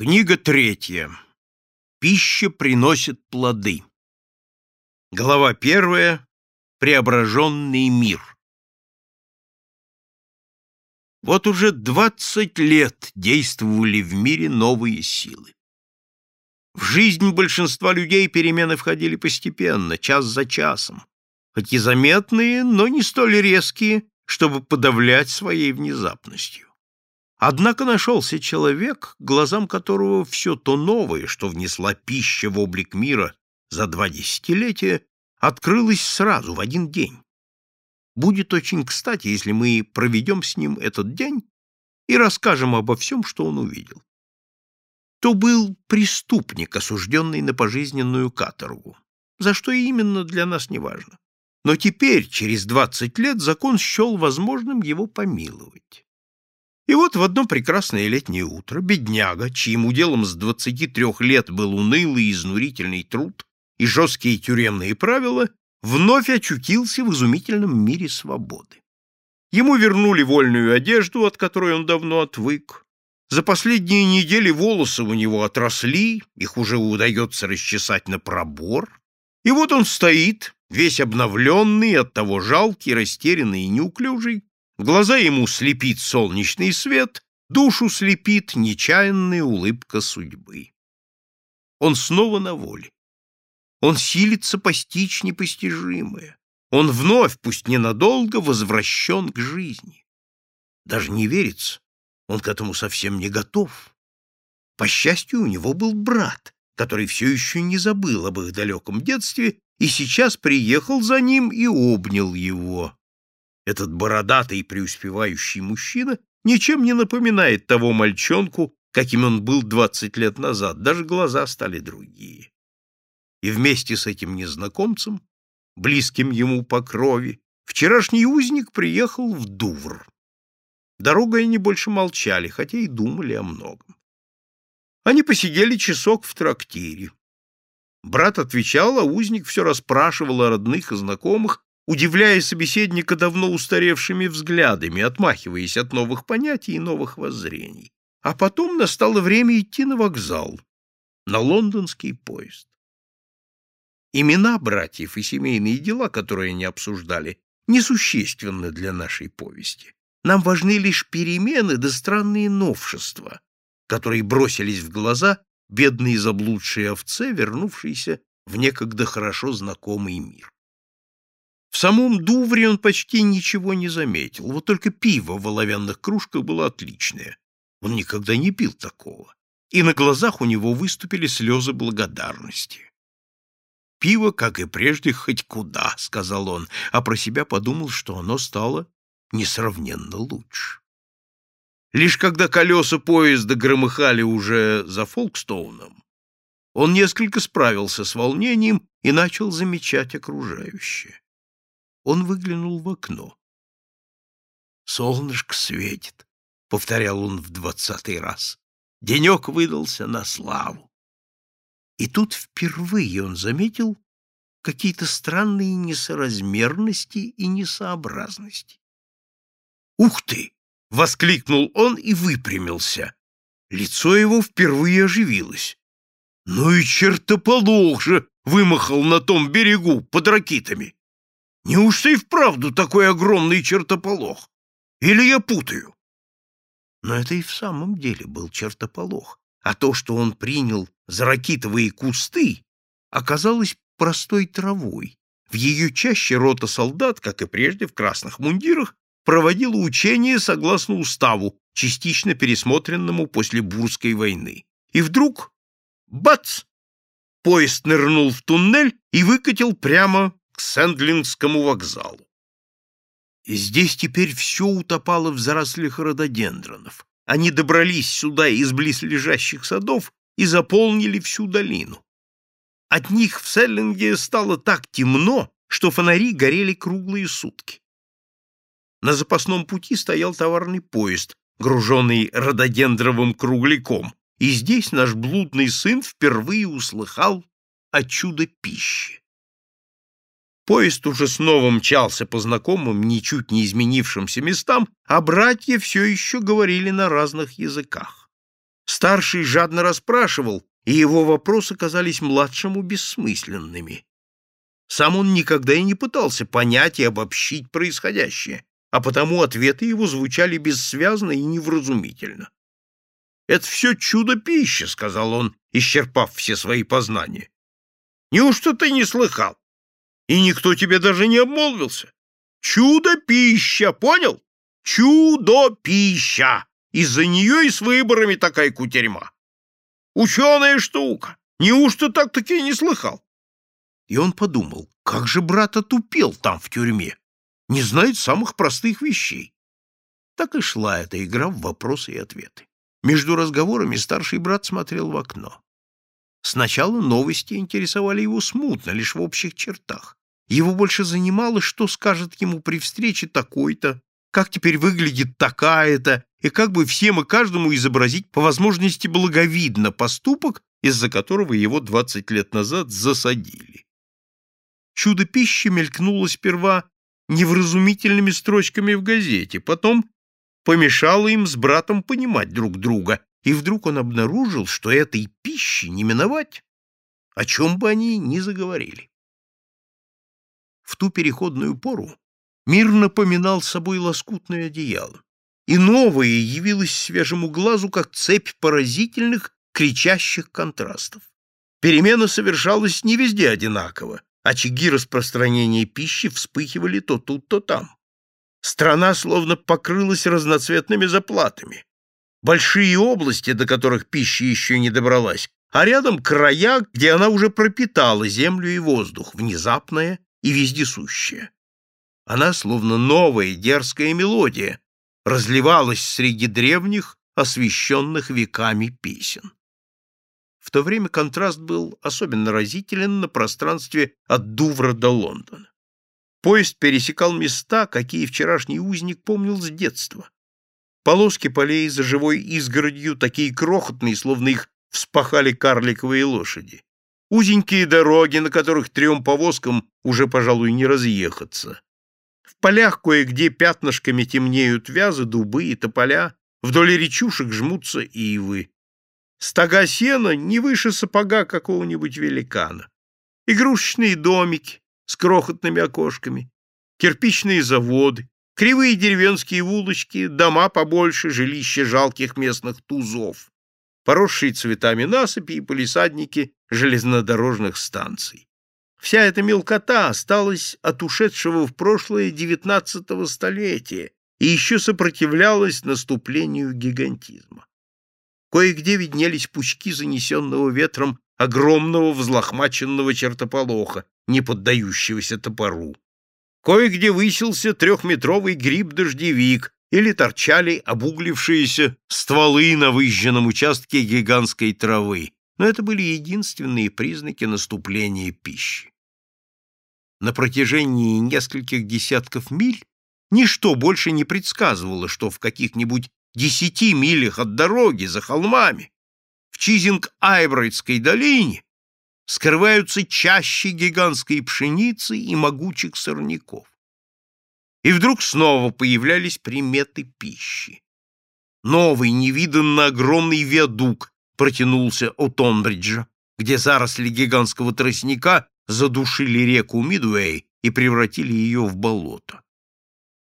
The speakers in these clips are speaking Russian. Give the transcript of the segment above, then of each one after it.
Книга третья. Пища приносит плоды. Глава первая. Преображенный мир. Вот уже двадцать лет действовали в мире новые силы. В жизнь большинства людей перемены входили постепенно, час за часом, хоть и заметные, но не столь резкие, чтобы подавлять своей внезапностью. Однако нашелся человек, глазам которого все то новое, что внесла пища в облик мира за два десятилетия, открылось сразу, в один день. Будет очень кстати, если мы проведем с ним этот день и расскажем обо всем, что он увидел. То был преступник, осужденный на пожизненную каторгу. За что именно, для нас не важно. Но теперь, через двадцать лет, закон счел возможным его помиловать. И вот в одно прекрасное летнее утро бедняга, чьим уделом с двадцати трех лет был унылый и изнурительный труд и жесткие тюремные правила, вновь очутился в изумительном мире свободы. Ему вернули вольную одежду, от которой он давно отвык. За последние недели волосы у него отросли, их уже удается расчесать на пробор. И вот он стоит, весь обновленный, оттого жалкий, растерянный и неуклюжий, Глаза ему слепит солнечный свет, душу слепит нечаянная улыбка судьбы. Он снова на воле. Он силится постичь непостижимое. Он вновь, пусть ненадолго, возвращен к жизни. Даже не верится, он к этому совсем не готов. По счастью, у него был брат, который все еще не забыл об их далеком детстве и сейчас приехал за ним и обнял его. Этот бородатый преуспевающий мужчина ничем не напоминает того мальчонку, каким он был двадцать лет назад, даже глаза стали другие. И вместе с этим незнакомцем, близким ему по крови, вчерашний узник приехал в Дувр. Дорогой они больше молчали, хотя и думали о многом. Они посидели часок в трактире. Брат отвечал, а узник все расспрашивал о родных и знакомых, удивляя собеседника давно устаревшими взглядами, отмахиваясь от новых понятий и новых воззрений. А потом настало время идти на вокзал, на лондонский поезд. Имена братьев и семейные дела, которые они обсуждали, несущественны для нашей повести. Нам важны лишь перемены да странные новшества, которые бросились в глаза бедной заблудшей овце, вернувшейся в некогда хорошо знакомый мир. В самом Дувре он почти ничего не заметил, вот только пиво в оловянных кружках было отличное. Он никогда не пил такого, и на глазах у него выступили слезы благодарности. «Пиво, как и прежде, хоть куда», — сказал он, а про себя подумал, что оно стало несравненно лучше. Лишь когда колеса поезда громыхали уже за Фолкстоуном, он несколько справился с волнением и начал замечать окружающее. Он выглянул в окно. «Солнышко светит», — повторял он в двадцатый раз. Денек выдался на славу. И тут впервые он заметил какие-то странные несоразмерности и несообразности. «Ух ты!» — воскликнул он и выпрямился. Лицо его впервые оживилось. «Ну и чертополох же!» — вымахал на том берегу под ракитами. Неужто и вправду такой огромный чертополох? Или я путаю? Но это и в самом деле был чертополох, а то, что он принял за ракитовые кусты, оказалось простой травой. В ее чаще рота солдат, как и прежде в красных мундирах, проводила учения согласно уставу, частично пересмотренному после Бурской войны. И вдруг — бац! Поезд нырнул в туннель и выкатил прямо к Сэндлингскому вокзалу. И здесь теперь все утопало в зарослях рододендронов. Они добрались сюда из близлежащих садов и заполнили всю долину. От них в Селлинге стало так темно, что фонари горели круглые сутки. На запасном пути стоял товарный поезд, груженный рододендровым кругляком, и здесь наш блудный сын впервые услыхал о чудо пищи. Поезд уже снова мчался по знакомым, ничуть не изменившимся местам, а братья все еще говорили на разных языках. Старший жадно расспрашивал, и его вопросы казались младшему бессмысленными. Сам он никогда и не пытался понять и обобщить происходящее, а потому ответы его звучали бессвязно и невразумительно. «Это все чудо-пища», — сказал он, исчерпав все свои познания. «Неужто ты не слыхал? И никто тебе даже не обмолвился? Чудо-пища, понял? Чудо-пища! Из-за нее и с выборами такая кутерьма. Ученая штука. Неужто так-таки не слыхал?» И он подумал, как же брат отупел там, в тюрьме, не знает самых простых вещей. Так и шла эта игра в вопросы и ответы. Между разговорами старший брат смотрел в окно. Сначала новости интересовали его смутно, лишь в общих чертах. Его больше занимало, что скажет ему при встрече такой-то, как теперь выглядит такая-то, и как бы всем и каждому изобразить по возможности благовидно поступок, из-за которого его двадцать лет назад засадили чудо пищи мелькнуло сперва невразумительными строчками в газете, потом помешало им с братом понимать друг друга, и вдруг он обнаружил, что этой пищи не миновать, о чем бы они ни заговорили. В ту переходную пору мир напоминал собой лоскутное одеяло, и новое явилось свежему глазу, как цепь поразительных, кричащих контрастов. Перемена совершалась не везде одинаково, Очаги распространения пищи вспыхивали то тут, то там. Страна словно покрылась разноцветными заплатами. Большие области, до которых пища еще не добралась, а рядом края, где она уже пропитала землю и воздух, внезапная и вездесущая. Она, словно новая дерзкая мелодия, разливалась среди древних, освещенных веками песен. В то время контраст был особенно разителен на пространстве от Дувра до Лондона. Поезд пересекал места, какие вчерашний узник помнил с детства. Полоски полей за живой изгородью, такие крохотные, словно их вспахали карликовые лошади. Узенькие дороги, на которых трем повозкам уже, пожалуй, не разъехаться. В полях кое-где пятнышками темнеют вязы, дубы и тополя, вдоль речушек жмутся ивы. Стога сена не выше сапога какого-нибудь великана. Игрушечные домики с крохотными окошками, кирпичные заводы, кривые деревенские улочки, дома побольше, жилища жалких местных тузов, поросшие цветами насыпи и полисадники железнодорожных станций. Вся эта мелкота осталась от ушедшего в прошлое девятнадцатого столетия и еще сопротивлялась наступлению гигантизма. Кое-где виднелись пучки занесенного ветром огромного взлохмаченного чертополоха, не поддающегося топору. Кое-где высился трехметровый гриб-дождевик или торчали обуглившиеся стволы на выжженном участке гигантской травы, но это были единственные признаки наступления пищи. На протяжении нескольких десятков миль ничто больше не предсказывало, что в каких-нибудь десяти милях от дороги, за холмами, в Чизинг-Айбрайтской долине, скрываются чаще гигантской пшеницы и могучих сорняков. И вдруг снова появлялись приметы пищи. Новый, невиданно огромный виадук протянулся от Онбриджа, где заросли гигантского тростника задушили реку Мидуэй и превратили ее в болото.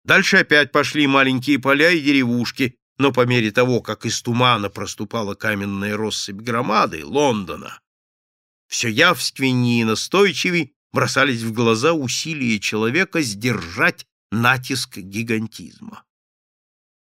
Дальше опять пошли маленькие поля и деревушки, но по мере того, как из тумана проступала каменная россыпь громады Лондона, все явственнее и настойчивее бросались в глаза усилия человека сдержать натиск гигантизма.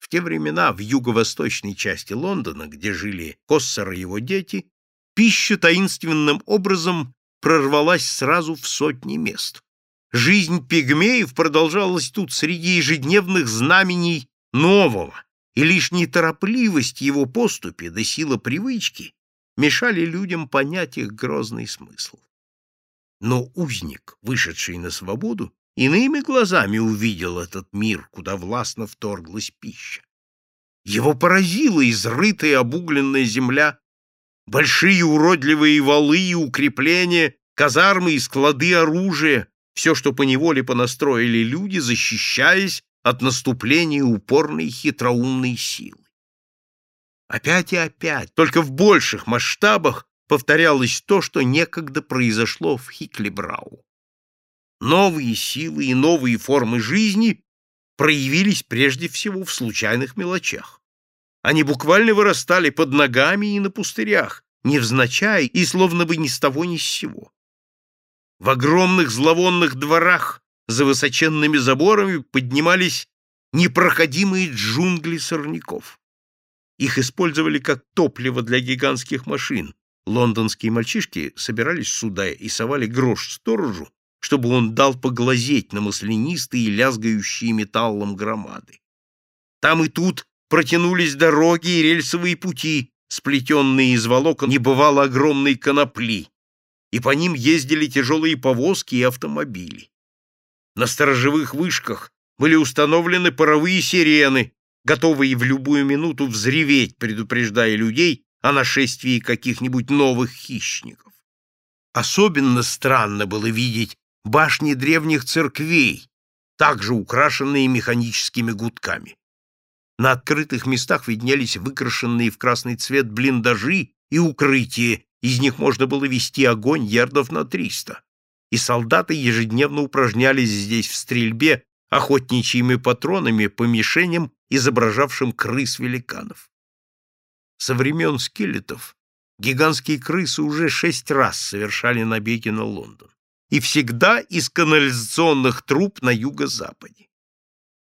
В те времена в юго-восточной части Лондона, где жили Коссер и его дети, пища таинственным образом прорвалась сразу в сотни мест. Жизнь пигмеев продолжалась тут среди ежедневных знамений нового, и лишь неторопливость его поступи да сила привычки мешали людям понять их грозный смысл. Но узник, вышедший на свободу, иными глазами увидел этот мир, куда властно вторглась пища. Его поразила изрытая обугленная земля, большие уродливые валы и укрепления, казармы и склады оружия, все, что поневоле понастроили люди, защищаясь от наступления упорной хитроумной силы. Опять и опять, только в больших масштабах повторялось то, что некогда произошло в Хиклибрау. Новые силы и новые формы жизни проявились прежде всего в случайных мелочах. Они буквально вырастали под ногами и на пустырях, невзначай и словно бы ни с того ни с сего. В огромных зловонных дворах за высоченными заборами поднимались непроходимые джунгли сорняков. Их использовали как топливо для гигантских машин. Лондонские мальчишки собирались сюда и совали грош сторожу, чтобы он дал поглазеть на маслянистые, лязгающие металлом громады. Там и тут протянулись дороги и рельсовые пути, сплетенные из волокон небывало огромной конопли, и по ним ездили тяжелые повозки и автомобили. На сторожевых вышках были установлены паровые сирены, готовые в любую минуту взреветь, предупреждая людей о нашествии каких-нибудь новых хищников. Особенно странно было видеть башни древних церквей, также украшенные механическими гудками. На открытых местах виднелись выкрашенные в красный цвет блиндажи и укрытия, из них можно было вести огонь ярдов на триста. И солдаты ежедневно упражнялись здесь в стрельбе охотничьими патронами по мишеням, изображавшим крыс-великанов. Со времен скелетов гигантские крысы уже шесть раз совершали набеги на Лондон. И всегда из канализационных труб на юго-западе.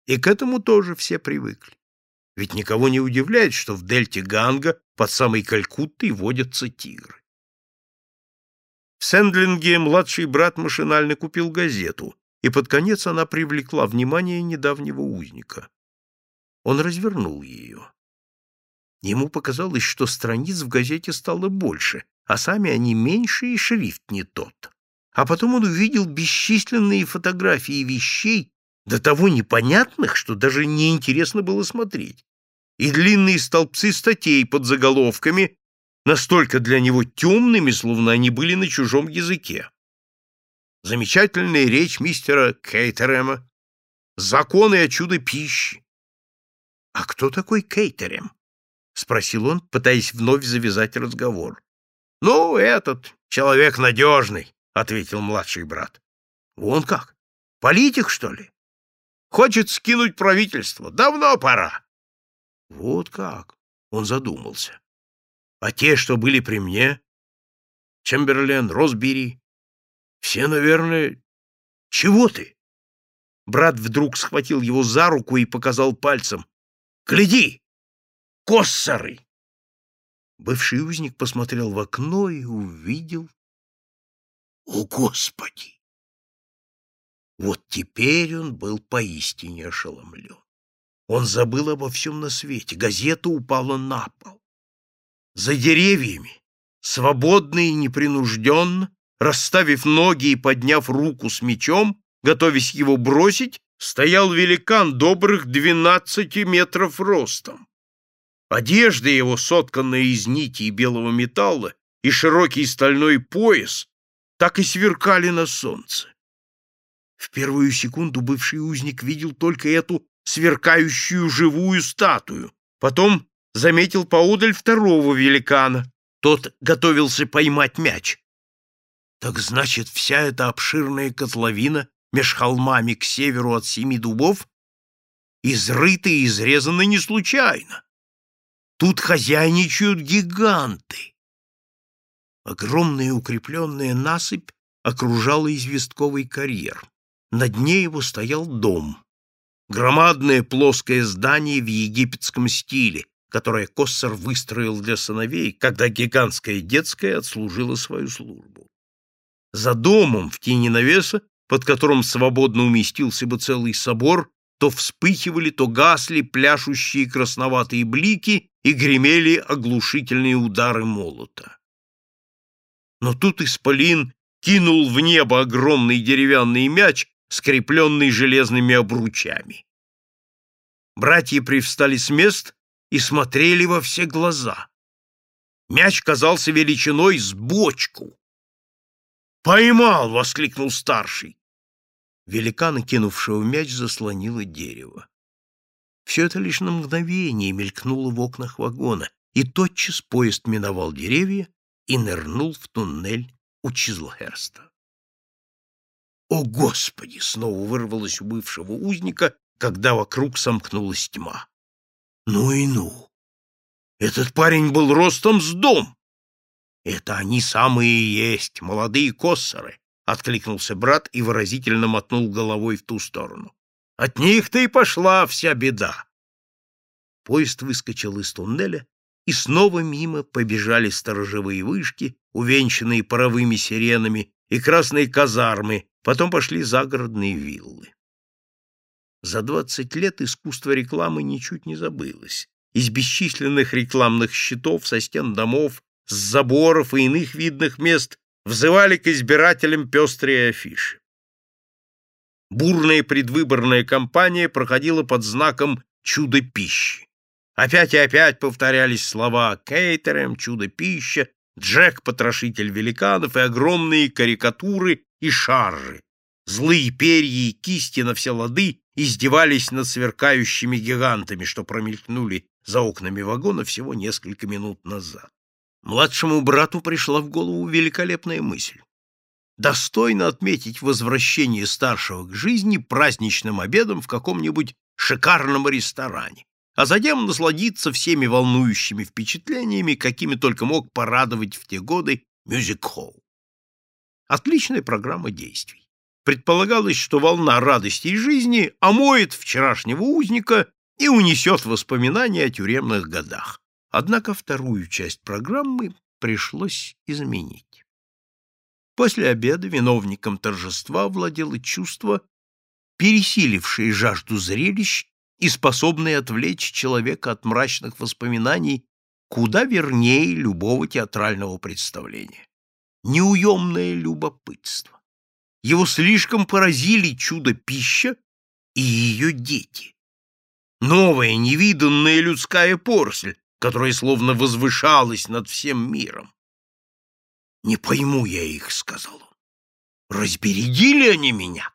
И к этому тоже все привыкли. Ведь никого не удивляет, что в дельте Ганга под самой Калькуттой водятся тигры. В Сэндлинге младший брат машинально купил газету, и под конец она привлекла внимание недавнего узника. Он развернул ее. Ему показалось, что страниц в газете стало больше, а сами они меньше и шрифт не тот. А потом он увидел бесчисленные фотографии вещей, до того непонятных, что даже неинтересно было смотреть и длинные столбцы статей под заголовками, настолько для него темными, словно они были на чужом языке. Замечательная речь мистера Кейтерема, законы о чудо пищи. — А кто такой Кейтерем? — спросил он, пытаясь вновь завязать разговор. — Ну, этот человек надежный, — ответил младший брат. — Вон как? Политик, что ли? Хочет скинуть правительство. Давно пора. Вот как? Он задумался. А те, что были при мне? Чемберлен, Росбери? Все, наверное... Чего ты? Брат вдруг схватил его за руку и показал пальцем. Гляди! Коссоры! Бывший узник посмотрел в окно и увидел... О, Господи! Вот теперь он был поистине ошеломлен. Он забыл обо всем на свете. Газета упала на пол. За деревьями, свободно и непринужденно, расставив ноги и подняв руку с мечом, готовясь его бросить, стоял великан добрых двенадцати метров ростом. Одежда его, сотканная из нити и белого металла, и широкий стальной пояс так и сверкали на солнце. В первую секунду бывший узник видел только эту сверкающую живую статую. Потом заметил поодаль второго великана. Тот готовился поймать мяч. Так значит, вся эта обширная котловина меж холмами к северу от семи дубов изрыта и изрезана не случайно. Тут хозяйничают гиганты. Огромная укрепленная насыпь окружала известковый карьер. На дне его стоял дом. Громадное плоское здание в египетском стиле, которое Коссор выстроил для сыновей, когда гигантская детская отслужила свою службу. За домом в тени навеса, под которым свободно уместился бы целый собор, то вспыхивали, то гасли пляшущие красноватые блики и гремели оглушительные удары молота. Но тут Исполин кинул в небо огромный деревянный мяч, скрепленный железными обручами. Братья привстали с мест и смотрели во все глаза. Мяч казался величиной с бочку. «Поймал!» — воскликнул старший. Великан, кинувшего мяч, заслонило дерево. Все это лишь на мгновение мелькнуло в окнах вагона, и тотчас поезд миновал деревья и нырнул в туннель у Чизлхерста. «О, Господи!» — снова вырвалось у бывшего узника, когда вокруг сомкнулась тьма. «Ну и ну! Этот парень был ростом с дом!» «Это они самые и есть, молодые коссоры!» — откликнулся брат и выразительно мотнул головой в ту сторону. «От них-то и пошла вся беда!» Поезд выскочил из туннеля, и снова мимо побежали сторожевые вышки, увенчанные паровыми сиренами, и красные казармы, потом пошли загородные виллы. За двадцать лет искусство рекламы ничуть не забылось. Из бесчисленных рекламных щитов со стен домов, с заборов и иных видных мест взывали к избирателям пестрые афиши. Бурная предвыборная кампания проходила под знаком «Чудо пищи». Опять и опять повторялись слова «Кейтерем», «Чудо-пища», «Джек, потрошитель великанов» и огромные карикатуры и шаржи. Злые перья и кисти на все лады издевались над сверкающими гигантами, что промелькнули за окнами вагона всего несколько минут назад. Младшему брату пришла в голову великолепная мысль. Достойно отметить возвращение старшего к жизни праздничным обедом в каком-нибудь шикарном ресторане, а затем насладиться всеми волнующими впечатлениями, какими только мог порадовать в те годы мюзик-холл. Отличная программа действий. Предполагалось, что волна радости и жизни омоет вчерашнего узника и унесет воспоминания о тюремных годах. Однако вторую часть программы пришлось изменить. После обеда виновником торжества владело чувство, пересилившее жажду зрелищ и способное отвлечь человека от мрачных воспоминаний куда вернее любого театрального представления. Неуемное любопытство. Его слишком поразили чудо-пища и ее дети. Новая, невиданная людская поросль, которая словно возвышалась над всем миром. «Не пойму я их», — сказал он. «Разбередили они меня?»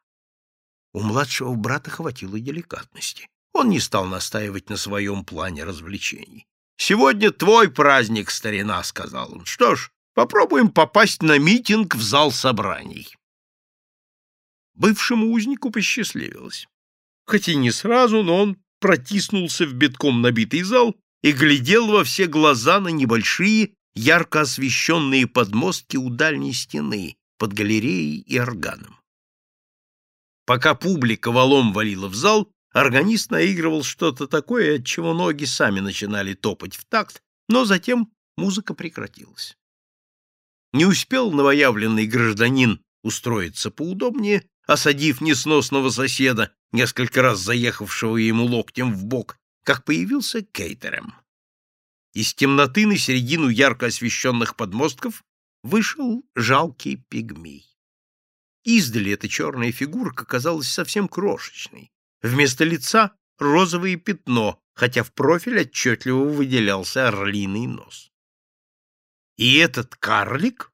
У младшего брата хватило деликатности. Он не стал настаивать на своем плане развлечений. «Сегодня твой праздник, старина», — сказал он. «Что ж, попробуем попасть на митинг в зал собраний». Бывшему узнику посчастливилось. Хоть и не сразу, но он протиснулся в битком набитый зал и глядел во все глаза на небольшие, ярко освещенные подмостки у дальней стены, под галереей и органом. Пока публика валом валила в зал, органист наигрывал что-то такое, от чего ноги сами начинали топать в такт, но затем музыка прекратилась. Не успел новоявленный гражданин устроиться поудобнее, осадив несносного соседа, несколько раз заехавшего ему локтем в бок, как появился Кейтерем. Из темноты на середину ярко освещенных подмостков вышел жалкий пигмей. Издали эта черная фигурка казалась совсем крошечной. Вместо лица — розовое пятно, хотя в профиль отчетливо выделялся орлиный нос. И этот карлик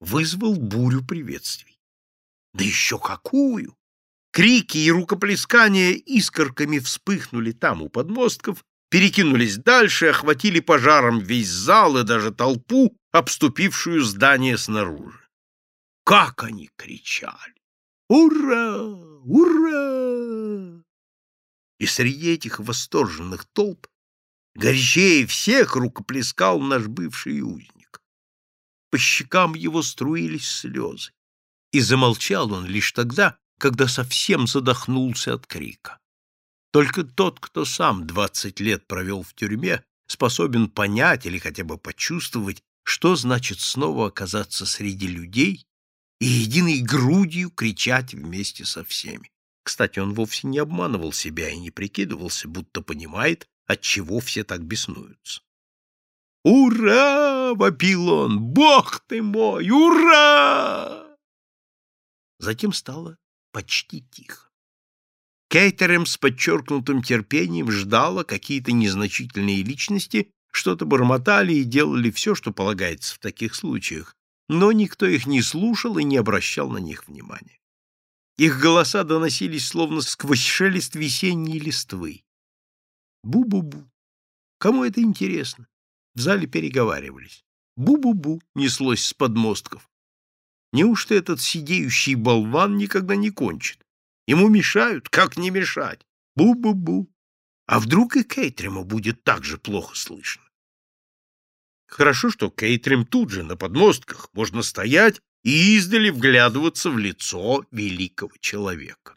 вызвал бурю приветствий. Да еще какую! Крики и рукоплескания искорками вспыхнули там у подмостков, перекинулись дальше, охватили пожаром весь зал и даже толпу, обступившую здание снаружи. Как они кричали! «Ура! Ура!» И среди этих восторженных толп горячее всех рукоплескал наш бывший узник. По щекам его струились слезы, и замолчал он лишь тогда, когда совсем задохнулся от крика. Только тот, кто сам двадцать лет провел в тюрьме, способен понять или хотя бы почувствовать, что значит снова оказаться среди людей и единой грудью кричать вместе со всеми. Кстати, он вовсе не обманывал себя и не прикидывался, будто понимает, от чего все так беснуются. «Ура!» — вопил он. «Бог ты мой! Ура!» Затем стало почти тихо. Кейтерем с подчеркнутым терпением ждала какие-то незначительные личности, что-то бормотали и делали все, что полагается в таких случаях, но никто их не слушал и не обращал на них внимания. Их голоса доносились словно сквозь шелест весенней листвы. Бу-бу-бу. Кому это интересно? В зале переговаривались. Бу-бу-бу неслось с подмостков. Неужто этот сидеющий болван никогда не кончит? Ему мешают, как не мешать? Бу-бу-бу. А вдруг и Кейтриму будет так же плохо слышно? Хорошо, что Кейтрим тут же, на подмостках, можно стоять и издали вглядываться в лицо великого человека.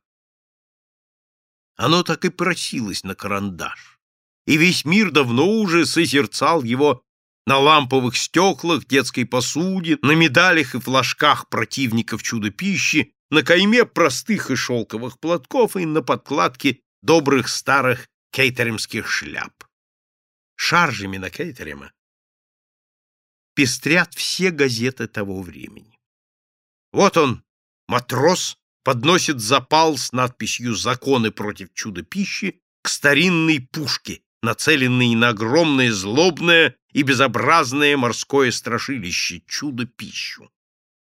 Оно так и просилось на карандаш, и весь мир давно уже созерцал его на ламповых стеклах, детской посуде, на медалях и флажках противников чудо-пищи, на кайме простых и шелковых платков и на подкладке добрых старых кейтеремских шляп. Шаржами на кейтерема пестрят все газеты того времени. Вот он, матрос, подносит запал с надписью «Законы против чудо-пищи» к старинной пушке, нацеленной на огромное злобное и безобразное морское страшилище чудо-пищу.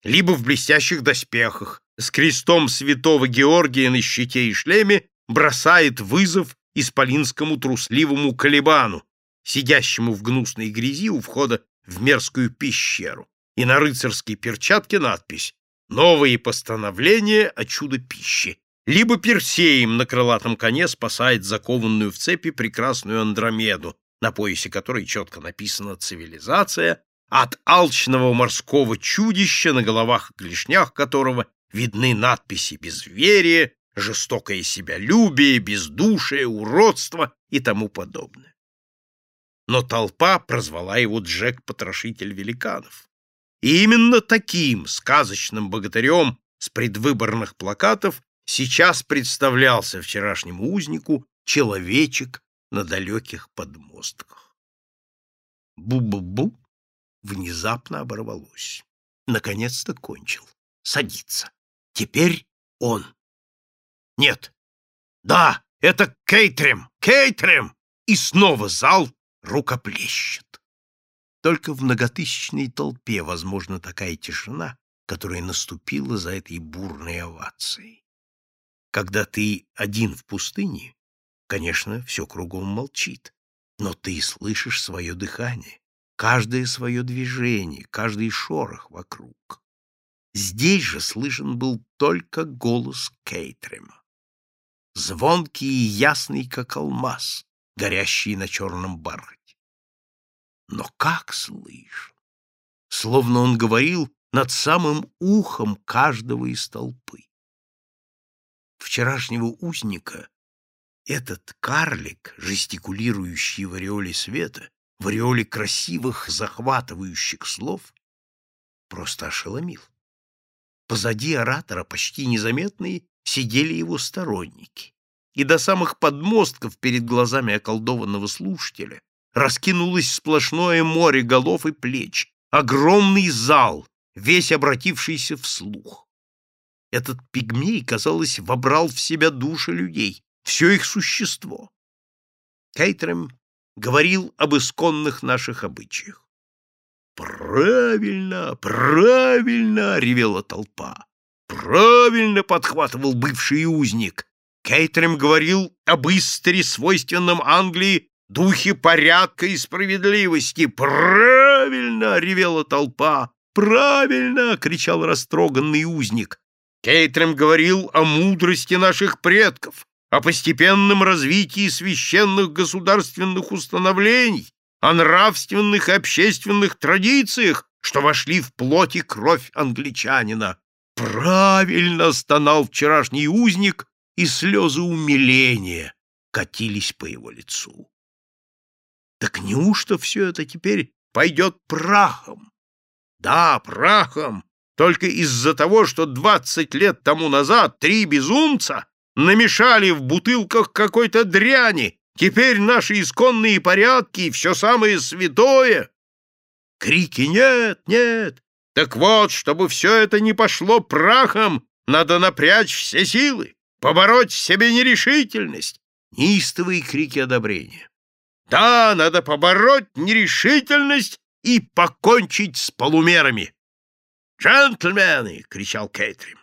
Либо в блестящих доспехах, с крестом святого Георгия на щите и шлеме, бросает вызов исполинскому трусливому Калибану, сидящему в гнусной грязи у входа в мерзкую пещеру, и на рыцарской перчатке надпись «Новые постановления о чудо-пище». Либо Персеем на крылатом коне спасает закованную в цепи прекрасную Андромеду, на поясе которой четко написано «Цивилизация», от алчного морского чудища, на головах и клешнях которого видны надписи «Безверие», «Жестокое себялюбие», «Бездушие», «Уродство» и тому подобное но толпа прозвала его Джек-потрошитель великанов. И именно таким сказочным богатырем с предвыборных плакатов сейчас представлялся вчерашнему узнику человечек на далеких подмостках. Бу-бу-бу внезапно оборвалось. Наконец-то кончил. Садится. Теперь он. Нет. Да, это Кейтрем! Кейтрем! И снова зал рукоплещет. Только в многотысячной толпе возможна такая тишина, которая наступила за этой бурной овацией. Когда ты один в пустыне, конечно, все кругом молчит, но ты слышишь свое дыхание, каждое свое движение, каждый шорох вокруг. Здесь же слышен был только голос Кейтрема. Звонкий и ясный, как алмаз, горящие на черном бархате. Но как слышал! Словно он говорил над самым ухом каждого из толпы. Вчерашнего узника этот карлик, жестикулирующий в ореоле света, в ореоле красивых, захватывающих слов, просто ошеломил. Позади оратора, почти незаметные, сидели его сторонники и до самых подмостков перед глазами околдованного слушателя раскинулось сплошное море голов и плеч, огромный зал, весь обратившийся вслух. Этот пигмей, казалось, вобрал в себя души людей, все их существо. Кейтерем говорил об исконных наших обычаях. «Правильно, правильно!» — ревела толпа. «Правильно!» — подхватывал бывший узник. Кейтерем говорил об исторе, свойственном Англии, духе порядка и справедливости. «Правильно!» — ревела толпа. «Правильно!» — кричал растроганный узник. Кейтерем говорил о мудрости наших предков, о постепенном развитии священных государственных установлений, о нравственных и общественных традициях, что вошли в плоть и кровь англичанина. «Правильно!» — стонал вчерашний узник, и слезы умиления катились по его лицу. Так неужто все это теперь пойдет прахом? Да, прахом, только из-за того, что двадцать лет тому назад три безумца намешали в бутылках какой-то дряни, теперь наши исконные порядки и все самое святое. Крики «нет, нет!» Так вот, чтобы все это не пошло прахом, надо напрячь все силы побороть в себе нерешительность, неистовые крики одобрения. Да, надо побороть нерешительность и покончить с полумерами. «Джентльмены!» — кричал Кейтрим.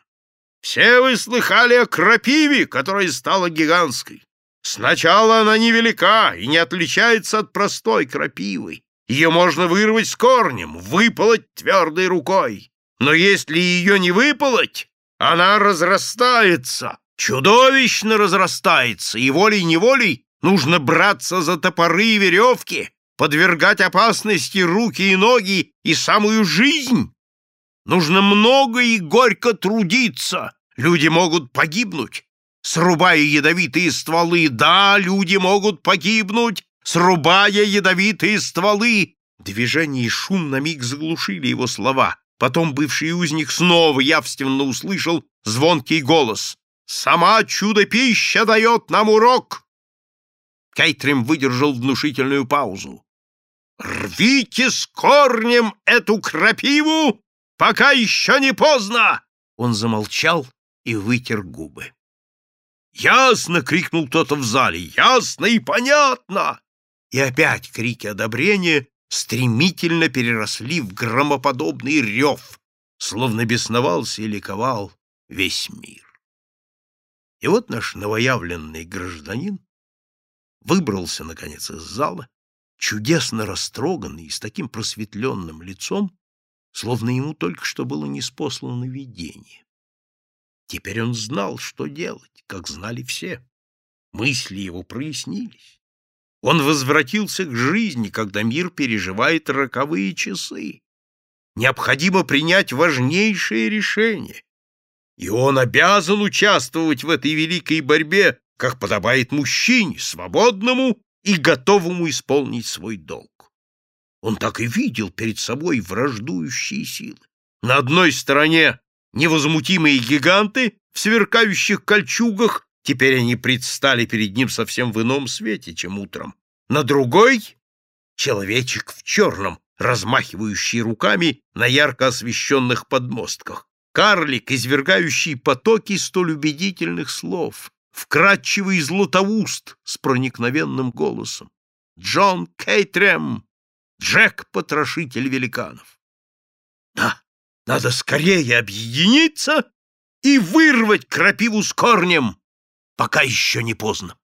«Все вы слыхали о крапиве, которая стала гигантской. Сначала она невелика и не отличается от простой крапивы. Ее можно вырвать с корнем, выполоть твердой рукой. Но если ее не выполоть, она разрастается, чудовищно разрастается, и волей-неволей нужно браться за топоры и веревки, подвергать опасности руки и ноги и самую жизнь. Нужно много и горько трудиться. Люди могут погибнуть, срубая ядовитые стволы. Да, люди могут погибнуть, срубая ядовитые стволы. Движение и шум на миг заглушили его слова. Потом бывший узник снова явственно услышал звонкий голос. «Сама чудо-пища дает нам урок!» Кейтрим выдержал внушительную паузу. «Рвите с корнем эту крапиву, пока еще не поздно!» Он замолчал и вытер губы. «Ясно!» — крикнул кто-то в зале. «Ясно и понятно!» И опять крики одобрения стремительно переросли в громоподобный рев, словно бесновался и ликовал весь мир. И вот наш новоявленный гражданин выбрался, наконец, из зала, чудесно растроганный и с таким просветленным лицом, словно ему только что было неспослано видение. Теперь он знал, что делать, как знали все. Мысли его прояснились. Он возвратился к жизни, когда мир переживает роковые часы. Необходимо принять важнейшее решение. И он обязан участвовать в этой великой борьбе, как подобает мужчине, свободному и готовому исполнить свой долг. Он так и видел перед собой враждующие силы. На одной стороне невозмутимые гиганты в сверкающих кольчугах Теперь они предстали перед ним совсем в ином свете, чем утром. На другой — человечек в черном, размахивающий руками на ярко освещенных подмостках. Карлик, извергающий потоки столь убедительных слов, вкрадчивый златоуст с проникновенным голосом. Джон Кейтрем, Джек-потрошитель великанов. Да, надо скорее объединиться и вырвать крапиву с корнем, пока еще не поздно.